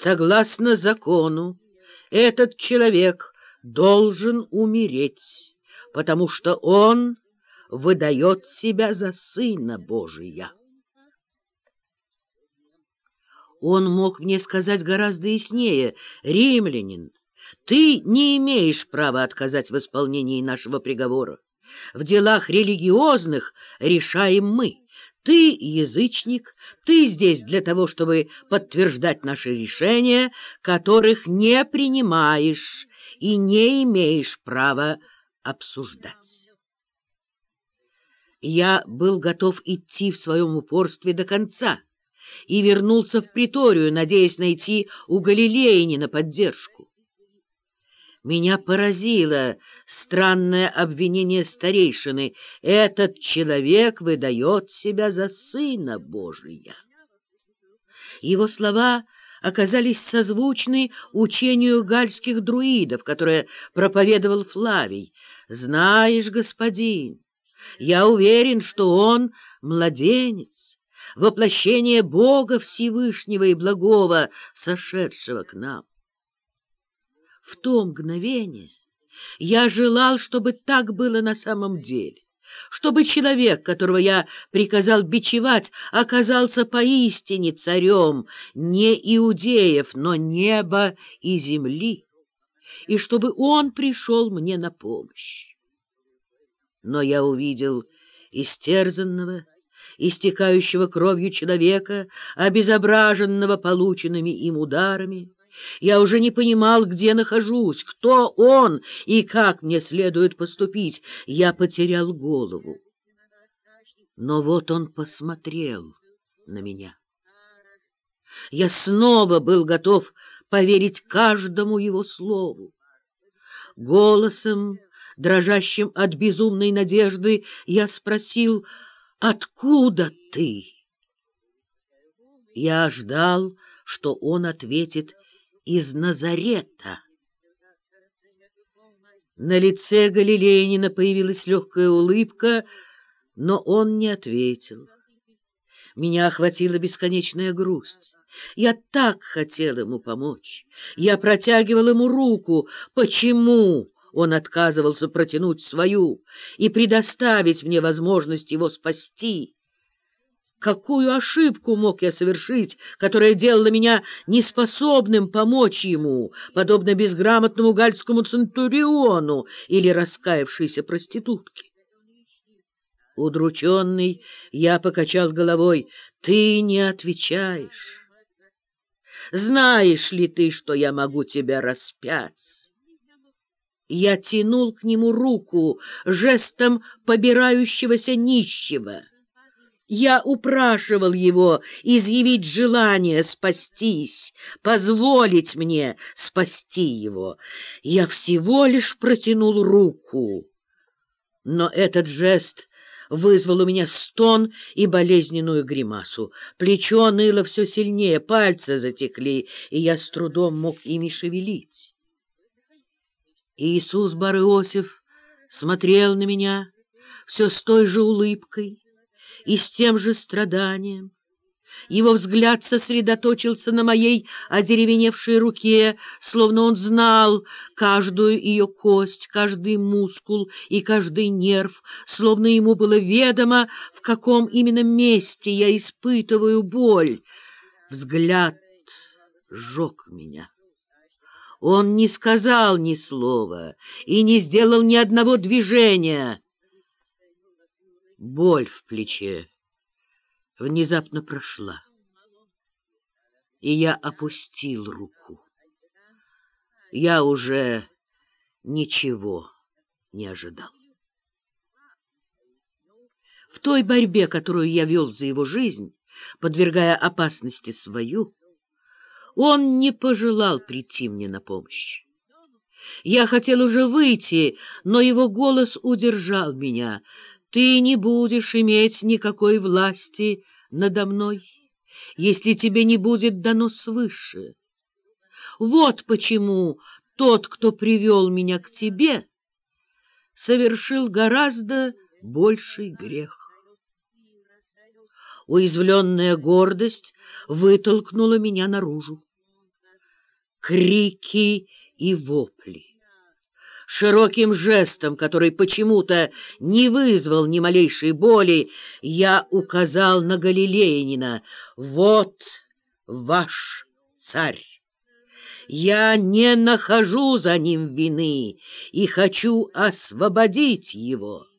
согласно закону, этот человек должен умереть, потому что он выдает себя за Сына Божия. Он мог мне сказать гораздо яснее, «Римлянин, ты не имеешь права отказать в исполнении нашего приговора. В делах религиозных решаем мы. Ты язычник, ты здесь для того, чтобы подтверждать наши решения, которых не принимаешь и не имеешь права обсуждать. Я был готов идти в своем упорстве до конца и вернулся в приторию, надеясь найти у Галилеянина поддержку. Меня поразило странное обвинение старейшины. Этот человек выдает себя за Сына Божия. Его слова оказались созвучны учению гальских друидов, которое проповедовал Флавий. «Знаешь, господин, я уверен, что он младенец, воплощение Бога Всевышнего и Благого, сошедшего к нам. В то мгновение я желал, чтобы так было на самом деле, чтобы человек, которого я приказал бичевать, оказался поистине царем не иудеев, но неба и земли, и чтобы он пришел мне на помощь. Но я увидел истерзанного, истекающего кровью человека, обезображенного полученными им ударами, я уже не понимал, где нахожусь, кто он и как мне следует поступить. Я потерял голову. Но вот он посмотрел на меня. Я снова был готов поверить каждому его слову. Голосом, дрожащим от безумной надежды, я спросил, «Откуда ты?» Я ждал, что он ответит из Назарета. На лице Галилеянина появилась легкая улыбка, но он не ответил. Меня охватила бесконечная грусть. Я так хотел ему помочь. Я протягивал ему руку. Почему он отказывался протянуть свою и предоставить мне возможность его спасти? Какую ошибку мог я совершить, которая делала меня неспособным помочь ему, подобно безграмотному гальскому центуриону или раскаявшейся проститутке? Удрученный, я покачал головой. «Ты не отвечаешь. Знаешь ли ты, что я могу тебя распять?» Я тянул к нему руку жестом побирающегося нищего. Я упрашивал его изъявить желание спастись, позволить мне спасти его. Я всего лишь протянул руку. Но этот жест вызвал у меня стон и болезненную гримасу. Плечо ныло все сильнее, пальцы затекли, и я с трудом мог ими шевелить. Иисус Бар-Иосиф смотрел на меня все с той же улыбкой, и с тем же страданием. Его взгляд сосредоточился на моей одеревеневшей руке, словно он знал каждую ее кость, каждый мускул и каждый нерв, словно ему было ведомо, в каком именно месте я испытываю боль. Взгляд сжег меня. Он не сказал ни слова и не сделал ни одного движения. Боль в плече внезапно прошла, и я опустил руку. Я уже ничего не ожидал. В той борьбе, которую я вел за его жизнь, подвергая опасности свою, он не пожелал прийти мне на помощь. Я хотел уже выйти, но его голос удержал меня ты не будешь иметь никакой власти надо мной, если тебе не будет дано свыше. Вот почему тот, кто привел меня к тебе, совершил гораздо больший грех. Уязвленная гордость вытолкнула меня наружу. крики и вопли. Широким жестом, который почему-то не вызвал ни малейшей боли, я указал на Галилеянина. «Вот ваш царь!» Я не нахожу за ним вины и хочу освободить его.